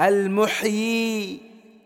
المحيي.